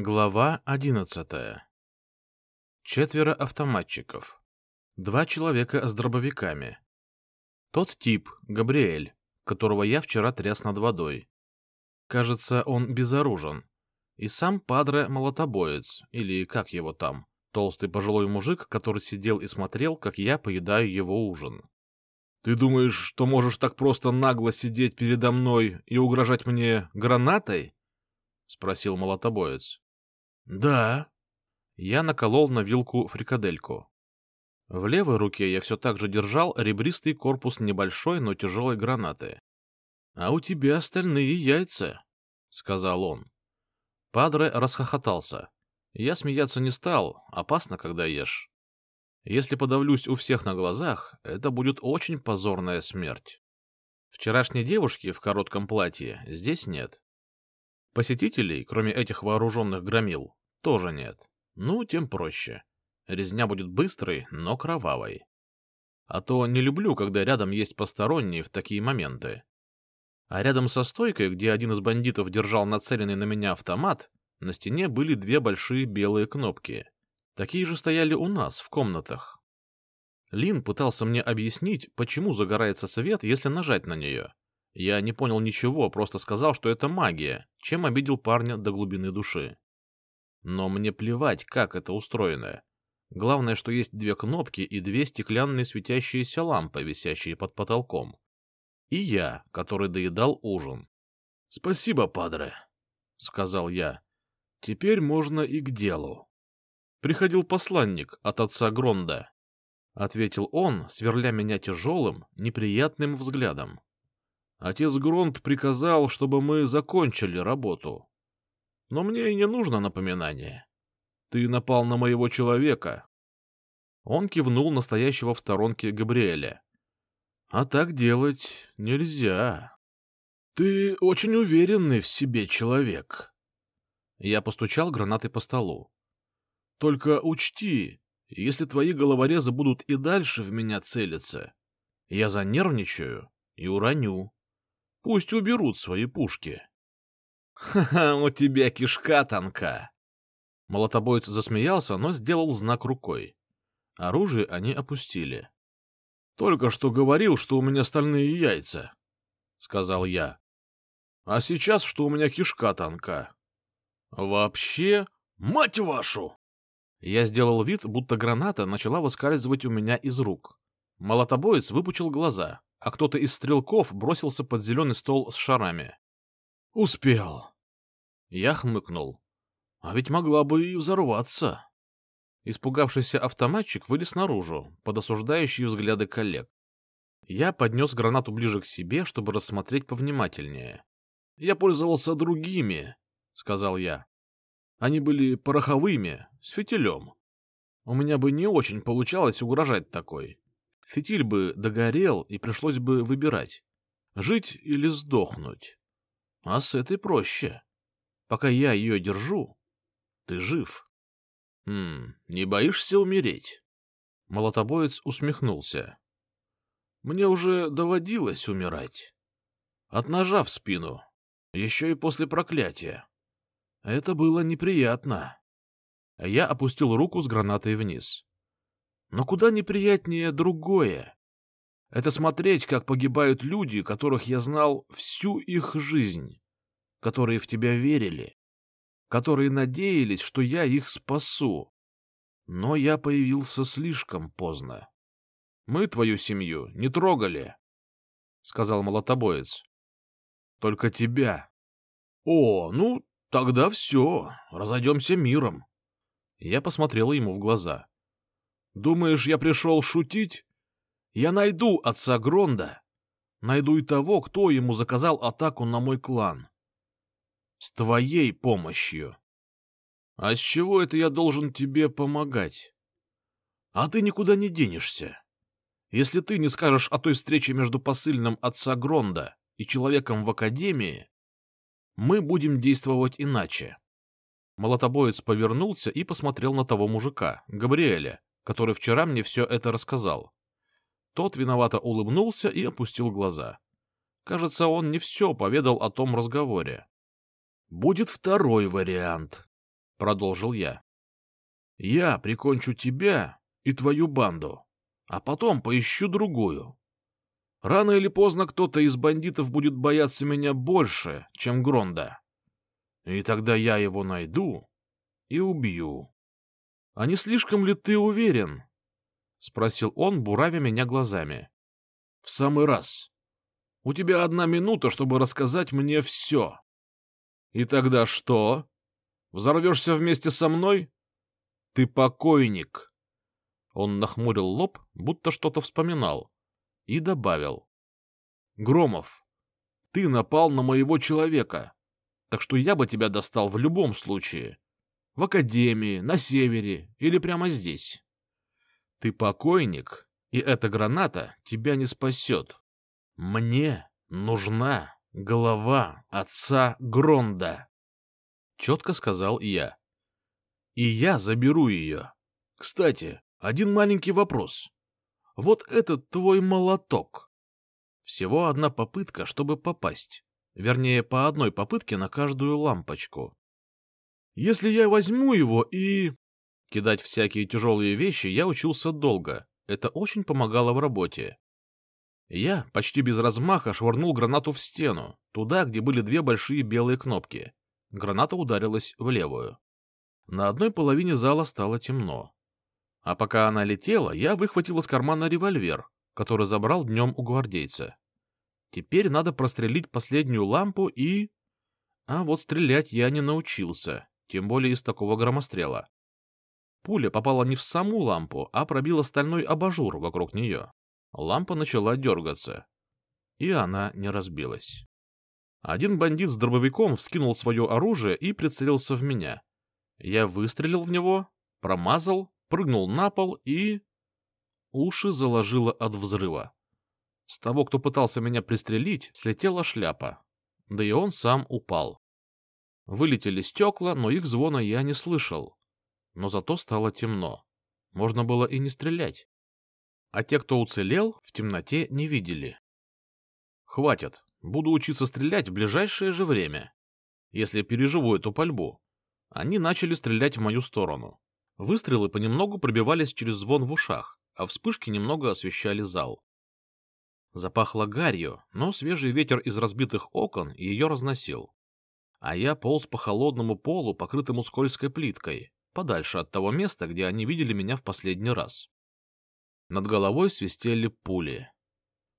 Глава одиннадцатая. Четверо автоматчиков. Два человека с дробовиками. Тот тип, Габриэль, которого я вчера тряс над водой. Кажется, он безоружен. И сам Падре Молотобоец, или как его там, толстый пожилой мужик, который сидел и смотрел, как я поедаю его ужин. «Ты думаешь, что можешь так просто нагло сидеть передо мной и угрожать мне гранатой?» — спросил молотобоец. — Да. Я наколол на вилку фрикадельку. В левой руке я все так же держал ребристый корпус небольшой, но тяжелой гранаты. — А у тебя остальные яйца, — сказал он. Падре расхохотался. Я смеяться не стал, опасно, когда ешь. Если подавлюсь у всех на глазах, это будет очень позорная смерть. Вчерашней девушки в коротком платье здесь нет. Посетителей, кроме этих вооруженных громил, тоже нет. Ну, тем проще. Резня будет быстрой, но кровавой. А то не люблю, когда рядом есть посторонние в такие моменты. А рядом со стойкой, где один из бандитов держал нацеленный на меня автомат, на стене были две большие белые кнопки. Такие же стояли у нас, в комнатах. Лин пытался мне объяснить, почему загорается свет, если нажать на нее. Я не понял ничего, просто сказал, что это магия, чем обидел парня до глубины души. Но мне плевать, как это устроено. Главное, что есть две кнопки и две стеклянные светящиеся лампы, висящие под потолком. И я, который доедал ужин. — Спасибо, падре, — сказал я. — Теперь можно и к делу. — Приходил посланник от отца Гронда, — ответил он, сверля меня тяжелым, неприятным взглядом. Отец Гронт приказал, чтобы мы закончили работу. Но мне и не нужно напоминание. Ты напал на моего человека. Он кивнул настоящего в сторонке Габриэля. А так делать нельзя. Ты очень уверенный в себе человек. Я постучал гранатой по столу. Только учти, если твои головорезы будут и дальше в меня целиться, я занервничаю и уроню. Пусть уберут свои пушки. «Ха-ха, у тебя кишка тонка!» Молотобоец засмеялся, но сделал знак рукой. Оружие они опустили. «Только что говорил, что у меня стальные яйца», — сказал я. «А сейчас, что у меня кишка тонка». «Вообще, мать вашу!» Я сделал вид, будто граната начала выскальзывать у меня из рук. Молотобоец выпучил глаза а кто-то из стрелков бросился под зеленый стол с шарами. «Успел!» Я хмыкнул. «А ведь могла бы и взорваться!» Испугавшийся автоматчик вылез наружу, под осуждающие взгляды коллег. Я поднес гранату ближе к себе, чтобы рассмотреть повнимательнее. «Я пользовался другими», — сказал я. «Они были пороховыми, с фитилем. У меня бы не очень получалось угрожать такой. Фитиль бы догорел, и пришлось бы выбирать, жить или сдохнуть. А с этой проще. Пока я ее держу, ты жив. Хм, не боишься умереть? Молотобоец усмехнулся. Мне уже доводилось умирать. От ножа в спину, еще и после проклятия. Это было неприятно. Я опустил руку с гранатой вниз. Но куда неприятнее другое. Это смотреть, как погибают люди, которых я знал всю их жизнь, которые в тебя верили, которые надеялись, что я их спасу. Но я появился слишком поздно. Мы твою семью не трогали, — сказал молотобоец. — Только тебя. — О, ну, тогда все, разойдемся миром. Я посмотрел ему в глаза. Думаешь, я пришел шутить? Я найду отца Гронда. Найду и того, кто ему заказал атаку на мой клан. С твоей помощью. А с чего это я должен тебе помогать? А ты никуда не денешься. Если ты не скажешь о той встрече между посыльным отца Гронда и человеком в академии, мы будем действовать иначе. Молотобоец повернулся и посмотрел на того мужика, Габриэля, который вчера мне все это рассказал. Тот виновато улыбнулся и опустил глаза. Кажется, он не все поведал о том разговоре. «Будет второй вариант», продолжил я. Я прикончу тебя и твою банду, а потом поищу другую. Рано или поздно кто-то из бандитов будет бояться меня больше, чем Гронда. И тогда я его найду и убью. — А не слишком ли ты уверен? — спросил он, буравя меня глазами. — В самый раз. У тебя одна минута, чтобы рассказать мне все. — И тогда что? Взорвешься вместе со мной? Ты покойник. Он нахмурил лоб, будто что-то вспоминал, и добавил. Громов, ты напал на моего человека, так что я бы тебя достал в любом случае. В академии, на севере или прямо здесь. Ты покойник, и эта граната тебя не спасет. Мне нужна голова отца Гронда. Четко сказал я. И я заберу ее. Кстати, один маленький вопрос. Вот этот твой молоток. Всего одна попытка, чтобы попасть. Вернее, по одной попытке на каждую лампочку. Если я возьму его и... Кидать всякие тяжелые вещи я учился долго. Это очень помогало в работе. Я почти без размаха швырнул гранату в стену, туда, где были две большие белые кнопки. Граната ударилась в левую. На одной половине зала стало темно. А пока она летела, я выхватил из кармана револьвер, который забрал днем у гвардейца. Теперь надо прострелить последнюю лампу и... А вот стрелять я не научился, тем более из такого громострела. Пуля попала не в саму лампу, а пробила стальной абажур вокруг нее. Лампа начала дергаться. И она не разбилась. Один бандит с дробовиком вскинул свое оружие и прицелился в меня. Я выстрелил в него, промазал, прыгнул на пол и... Уши заложило от взрыва. С того, кто пытался меня пристрелить, слетела шляпа. Да и он сам упал. Вылетели стекла, но их звона я не слышал. Но зато стало темно. Можно было и не стрелять. А те, кто уцелел, в темноте не видели. Хватит, Буду учиться стрелять в ближайшее же время, если переживу эту пальбу. Они начали стрелять в мою сторону. Выстрелы понемногу пробивались через звон в ушах, а вспышки немного освещали зал. Запахло гарью, но свежий ветер из разбитых окон ее разносил. А я полз по холодному полу, покрытому скользкой плиткой, подальше от того места, где они видели меня в последний раз. Над головой свистели пули.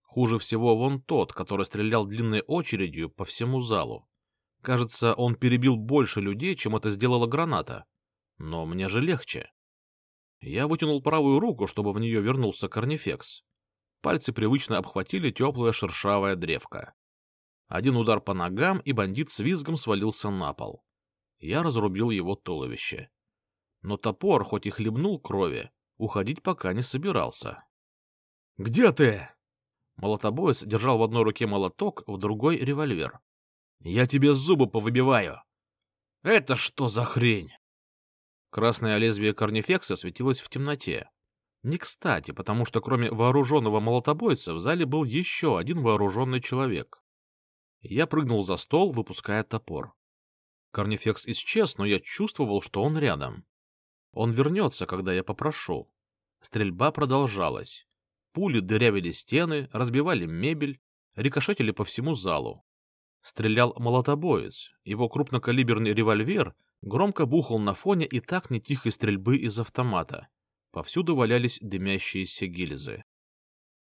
Хуже всего вон тот, который стрелял длинной очередью по всему залу. Кажется, он перебил больше людей, чем это сделала граната. Но мне же легче. Я вытянул правую руку, чтобы в нее вернулся корнифекс. Пальцы привычно обхватили теплая шершавая древко. Один удар по ногам, и бандит с визгом свалился на пол. Я разрубил его туловище. Но топор, хоть и хлебнул крови, уходить пока не собирался. — Где ты? Молотобоец держал в одной руке молоток, в другой — револьвер. «Я тебе зубы повыбиваю!» «Это что за хрень?» Красное лезвие корнифекса светилось в темноте. Не кстати, потому что кроме вооруженного молотобойца в зале был еще один вооруженный человек. Я прыгнул за стол, выпуская топор. Корнифекс исчез, но я чувствовал, что он рядом. Он вернется, когда я попрошу. Стрельба продолжалась. Пули дырявили стены, разбивали мебель, рикошетили по всему залу. Стрелял молотобоец, его крупнокалиберный револьвер громко бухал на фоне и так нетихой стрельбы из автомата. Повсюду валялись дымящиеся гильзы.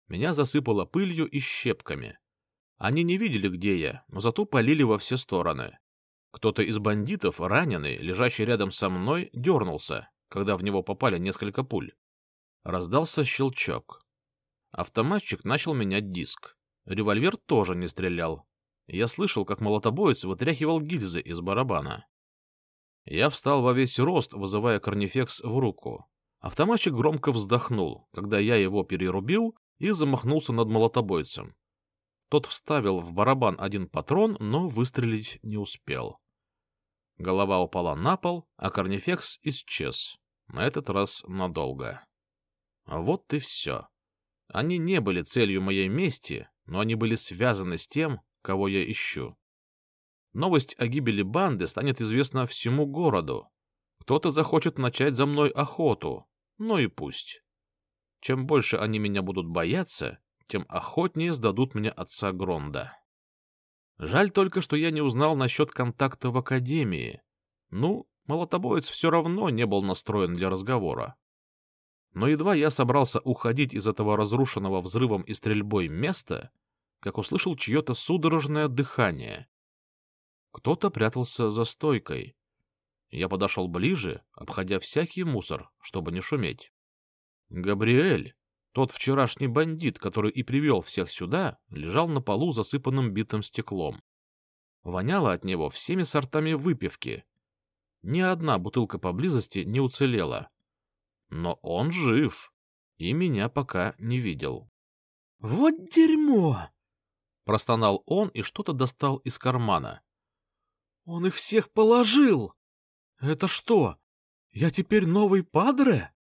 Меня засыпало пылью и щепками. Они не видели, где я, но зато полили во все стороны. Кто-то из бандитов, раненый, лежащий рядом со мной, дернулся, когда в него попали несколько пуль. Раздался щелчок. Автоматчик начал менять диск. Револьвер тоже не стрелял. Я слышал, как молотобоец вытряхивал гильзы из барабана. Я встал во весь рост, вызывая корнифекс в руку. Автоматчик громко вздохнул, когда я его перерубил и замахнулся над молотобойцем. Тот вставил в барабан один патрон, но выстрелить не успел. Голова упала на пол, а корнифекс исчез. На этот раз надолго. Вот и все. Они не были целью моей мести, но они были связаны с тем, кого я ищу. Новость о гибели банды станет известна всему городу. Кто-то захочет начать за мной охоту, ну и пусть. Чем больше они меня будут бояться, тем охотнее сдадут мне отца Гронда. Жаль только, что я не узнал насчет контакта в Академии. Ну, молотобоец все равно не был настроен для разговора. Но едва я собрался уходить из этого разрушенного взрывом и стрельбой места, как услышал чье-то судорожное дыхание. Кто-то прятался за стойкой. Я подошел ближе, обходя всякий мусор, чтобы не шуметь. Габриэль, тот вчерашний бандит, который и привел всех сюда, лежал на полу, засыпанным битым стеклом. Воняло от него всеми сортами выпивки. Ни одна бутылка поблизости не уцелела. Но он жив, и меня пока не видел. — Вот дерьмо! — простонал он и что-то достал из кармана. Он их всех положил! Это что, я теперь новый падре?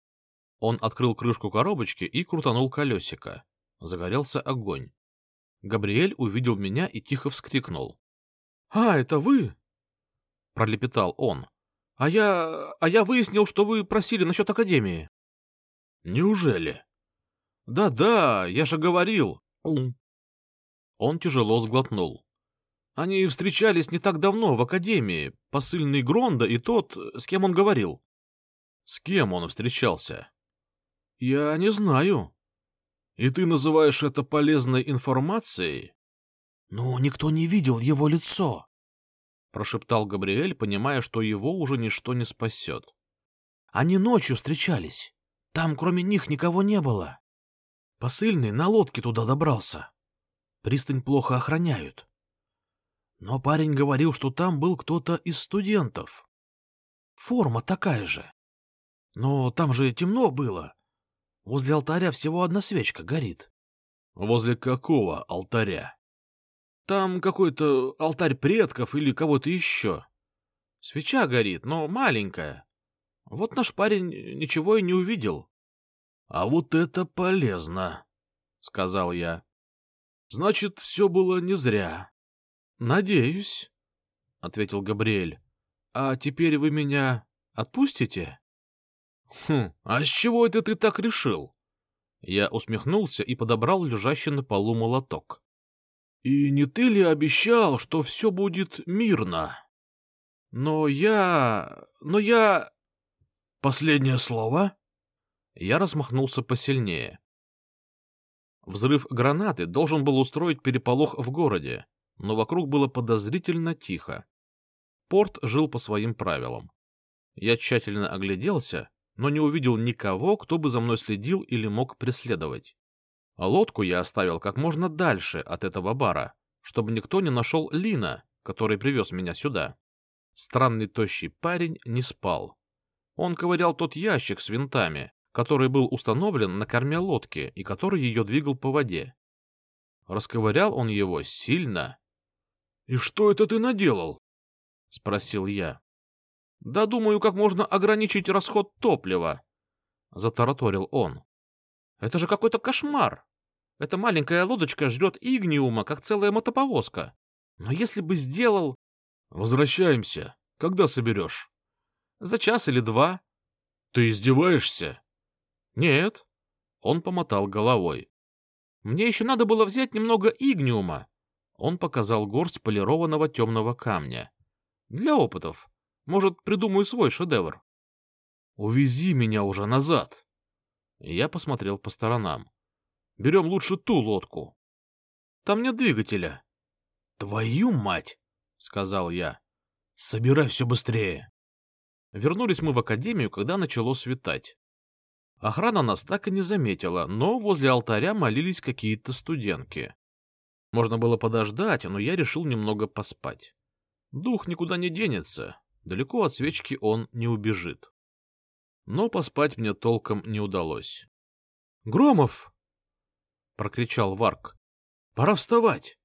Он открыл крышку коробочки и крутанул колесико. Загорелся огонь. Габриэль увидел меня и тихо вскрикнул. — А, это вы? — пролепетал он. — А я... а я выяснил, что вы просили насчет Академии. — Неужели? Да — Да-да, я же говорил. Он тяжело сглотнул. Они встречались не так давно в академии, посыльный Гронда и тот, с кем он говорил. — С кем он встречался? — Я не знаю. — И ты называешь это полезной информацией? — Ну, никто не видел его лицо, — прошептал Габриэль, понимая, что его уже ничто не спасет. — Они ночью встречались. Там кроме них никого не было. Посыльный на лодке туда добрался. Пристань плохо охраняют. Но парень говорил, что там был кто-то из студентов. Форма такая же. Но там же темно было. Возле алтаря всего одна свечка горит. — Возле какого алтаря? — Там какой-то алтарь предков или кого-то еще. Свеча горит, но маленькая. Вот наш парень ничего и не увидел. — А вот это полезно, — сказал я. — Значит, все было не зря. Надеюсь, — ответил Габриэль. — А теперь вы меня отпустите? — Хм, а с чего это ты так решил? Я усмехнулся и подобрал лежащий на полу молоток. — И не ты ли обещал, что все будет мирно? — Но я... но я... — Последнее слово? Я размахнулся посильнее. Взрыв гранаты должен был устроить переполох в городе, но вокруг было подозрительно тихо. Порт жил по своим правилам. Я тщательно огляделся, но не увидел никого, кто бы за мной следил или мог преследовать. А лодку я оставил как можно дальше от этого бара, чтобы никто не нашел Лина, который привез меня сюда. Странный тощий парень не спал. Он ковырял тот ящик с винтами, который был установлен на корме лодки и который ее двигал по воде. Расковырял он его сильно «И что это ты наделал?» — спросил я. «Да думаю, как можно ограничить расход топлива», — затараторил он. «Это же какой-то кошмар. Эта маленькая лодочка жрет игниума, как целая мотоповозка. Но если бы сделал...» «Возвращаемся. Когда соберешь?» «За час или два». «Ты издеваешься?» «Нет». Он помотал головой. «Мне еще надо было взять немного игниума, он показал горсть полированного темного камня. Для опытов. Может, придумаю свой шедевр. Увези меня уже назад. Я посмотрел по сторонам. Берем лучше ту лодку. Там нет двигателя. Твою мать, сказал я. Собирай все быстрее. Вернулись мы в академию, когда начало светать. Охрана нас так и не заметила, но возле алтаря молились какие-то студентки. Можно было подождать, но я решил немного поспать. Дух никуда не денется, далеко от свечки он не убежит. Но поспать мне толком не удалось. — Громов! — прокричал Варк. — Пора вставать.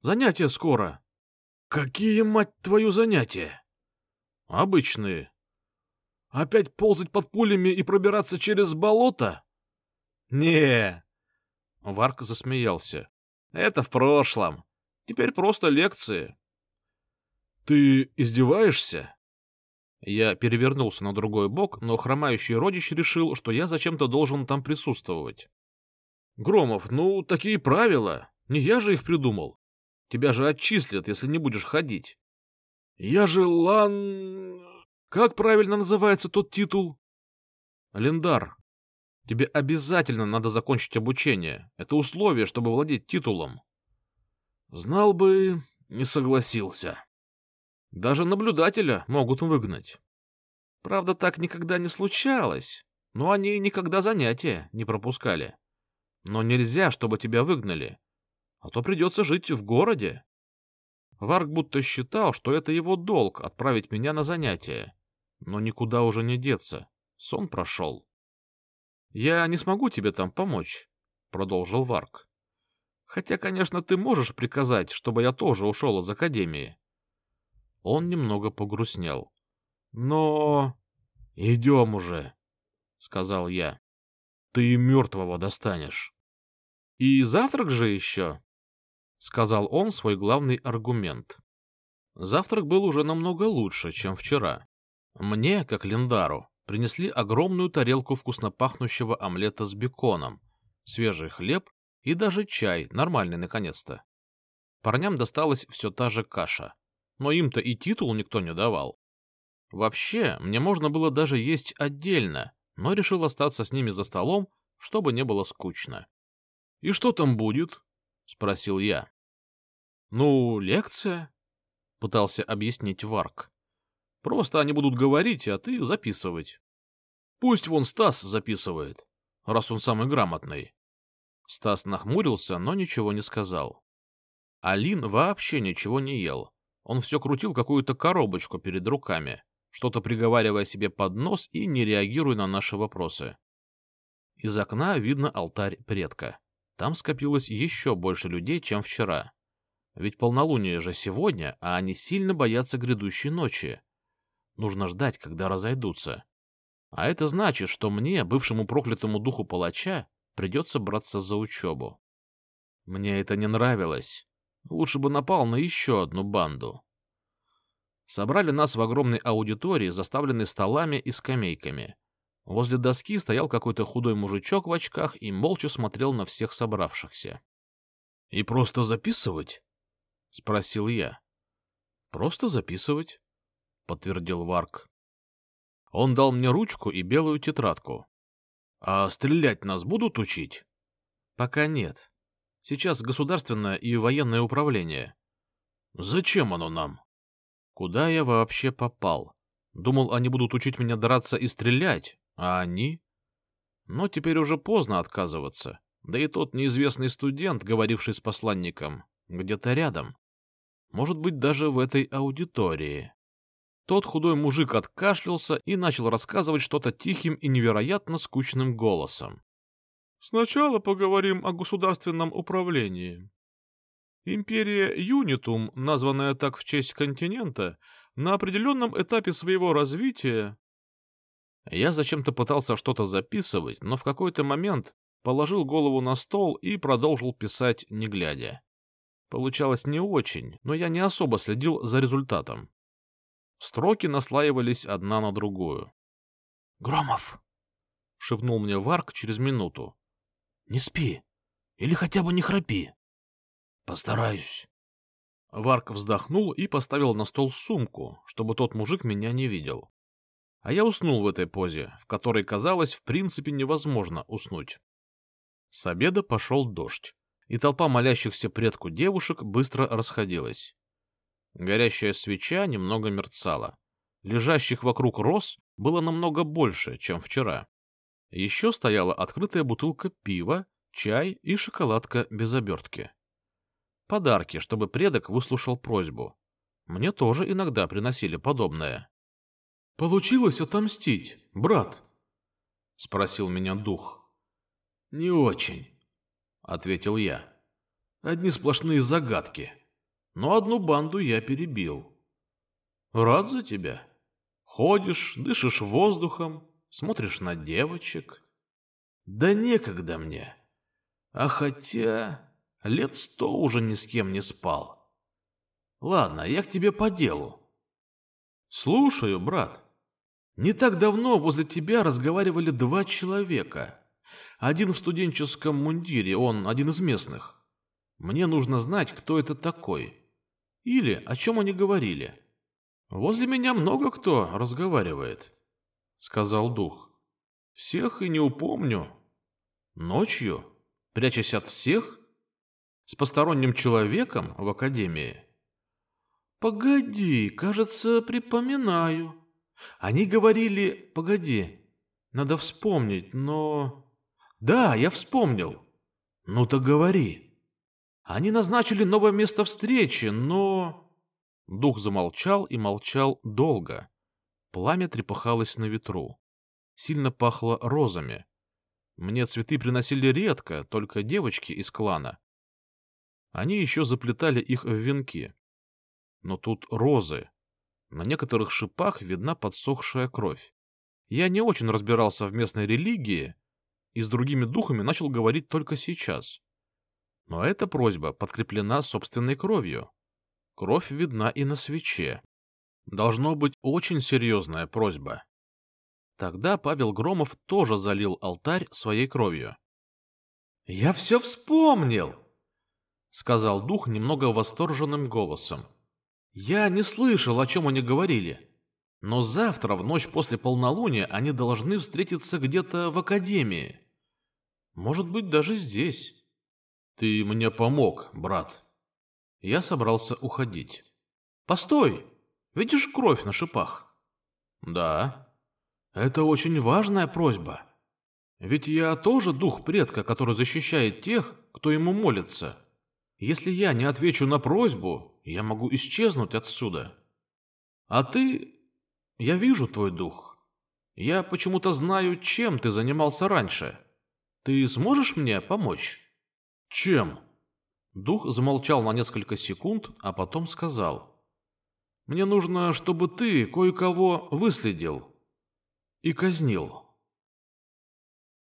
Занятия скоро. — Какие, мать твою, занятия? — Обычные. — Опять ползать под пулями и пробираться через болото? — Не. Варк засмеялся. Это в прошлом. Теперь просто лекции. Ты издеваешься? Я перевернулся на другой бок, но хромающий родич решил, что я зачем-то должен там присутствовать. Громов, ну, такие правила. Не я же их придумал. Тебя же отчислят, если не будешь ходить. Я же Лан... Как правильно называется тот титул? Лендар. Тебе обязательно надо закончить обучение. Это условие, чтобы владеть титулом. Знал бы, не согласился. Даже наблюдателя могут выгнать. Правда, так никогда не случалось, но они никогда занятия не пропускали. Но нельзя, чтобы тебя выгнали, а то придется жить в городе. Варк будто считал, что это его долг отправить меня на занятия, но никуда уже не деться, сон прошел. — Я не смогу тебе там помочь, — продолжил Варк. — Хотя, конечно, ты можешь приказать, чтобы я тоже ушел из Академии. Он немного погрустнел. — Но... — Идем уже, — сказал я. — Ты мертвого достанешь. — И завтрак же еще, — сказал он свой главный аргумент. Завтрак был уже намного лучше, чем вчера. Мне, как Лендару, принесли огромную тарелку вкусно пахнущего омлета с беконом, свежий хлеб и даже чай, нормальный наконец-то. Парням досталась все та же каша но им-то и титул никто не давал. Вообще, мне можно было даже есть отдельно, но решил остаться с ними за столом, чтобы не было скучно. — И что там будет? — спросил я. — Ну, лекция, — пытался объяснить Варк. — Просто они будут говорить, а ты записывать. Пусть вон Стас записывает, раз он самый грамотный. Стас нахмурился, но ничего не сказал. Алин вообще ничего не ел, он все крутил какую-то коробочку перед руками, что-то приговаривая себе под нос и не реагируя на наши вопросы. Из окна видно алтарь предка. Там скопилось еще больше людей, чем вчера. Ведь полнолуние же сегодня, а они сильно боятся грядущей ночи. Нужно ждать, когда разойдутся. А это значит, что мне, бывшему проклятому духу палача, придется браться за учебу. Мне это не нравилось. Лучше бы напал на еще одну банду. Собрали нас в огромной аудитории, заставленной столами и скамейками. Возле доски стоял какой-то худой мужичок в очках и молча смотрел на всех собравшихся. — И просто записывать? — спросил я. — Просто записывать, — подтвердил Варк. Он дал мне ручку и белую тетрадку. — А стрелять нас будут учить? — Пока нет. Сейчас государственное и военное управление. Зачем оно нам? Куда я вообще попал? Думал, они будут учить меня драться и стрелять, а они... Но теперь уже поздно отказываться. Да и тот неизвестный студент, говоривший с посланником, где-то рядом. Может быть, даже в этой аудитории. Тот худой мужик откашлялся и начал рассказывать что-то тихим и невероятно скучным голосом. Сначала поговорим о государственном управлении. Империя Юнитум, названная так в честь континента, на определенном этапе своего развития... Я зачем-то пытался что-то записывать, но в какой-то момент положил голову на стол и продолжил писать, не глядя. Получалось не очень, но я не особо следил за результатом. Строки наслаивались одна на другую. — Громов! — шепнул мне Варк через минуту. Не спи. Или хотя бы не храпи. Постараюсь. Варк вздохнул и поставил на стол сумку, чтобы тот мужик меня не видел. А я уснул в этой позе, в которой казалось в принципе невозможно уснуть. С обеда пошел дождь, и толпа молящихся предку девушек быстро расходилась. Горящая свеча немного мерцала. Лежащих вокруг роз было намного больше, чем вчера. Еще стояла открытая бутылка пива, чай и шоколадка без обертки. Подарки, чтобы предок выслушал просьбу. Мне тоже иногда приносили подобное. — Получилось отомстить, брат? — спросил меня дух. — Не очень, — ответил я. — Одни сплошные загадки. Но одну банду я перебил. — Рад за тебя. Ходишь, дышишь воздухом, смотришь на девочек. Да некогда мне. А хотя лет сто уже ни с кем не спал. Ладно, я к тебе по делу. Слушаю, брат. Не так давно возле тебя разговаривали два человека. Один в студенческом мундире, он один из местных. Мне нужно знать, кто это такой. Или о чем они говорили. Возле меня много кто разговаривает, — сказал дух. Всех и не упомню. Ночью, прячась от всех, с посторонним человеком в академии. Погоди, кажется, припоминаю. Они говорили... Погоди, надо вспомнить, но... Да, я вспомнил. Ну так говори. Они назначили новое место встречи, но... Дух замолчал и молчал долго. Пламя трепыхалось на ветру. Сильно пахло розами. Мне цветы приносили редко, только девочки из клана. Они еще заплетали их в венки. Но тут розы. На некоторых шипах видна подсохшая кровь. Я не очень разбирался в местной религии и с другими духами начал говорить только сейчас. Но эта просьба подкреплена собственной кровью. Кровь видна и на свече. Должно быть очень серьезная просьба. Тогда Павел Громов тоже залил алтарь своей кровью. «Я все вспомнил!» — сказал дух немного восторженным голосом. Я не слышал, о чем они говорили. Но завтра, в ночь после полнолуния, они должны встретиться где-то в академии. Может быть, даже здесь. Ты мне помог, брат. Я собрался уходить. Постой! Видишь кровь на шипах? Да. Это очень важная просьба. Ведь я тоже дух предка, который защищает тех, кто ему молится. Если я не отвечу на просьбу, я могу исчезнуть отсюда. А ты... Я вижу твой дух. Я почему-то знаю, чем ты занимался раньше. Ты сможешь мне помочь? Чем? Дух замолчал на несколько секунд, а потом сказал. Мне нужно, чтобы ты кое-кого выследил и казнил.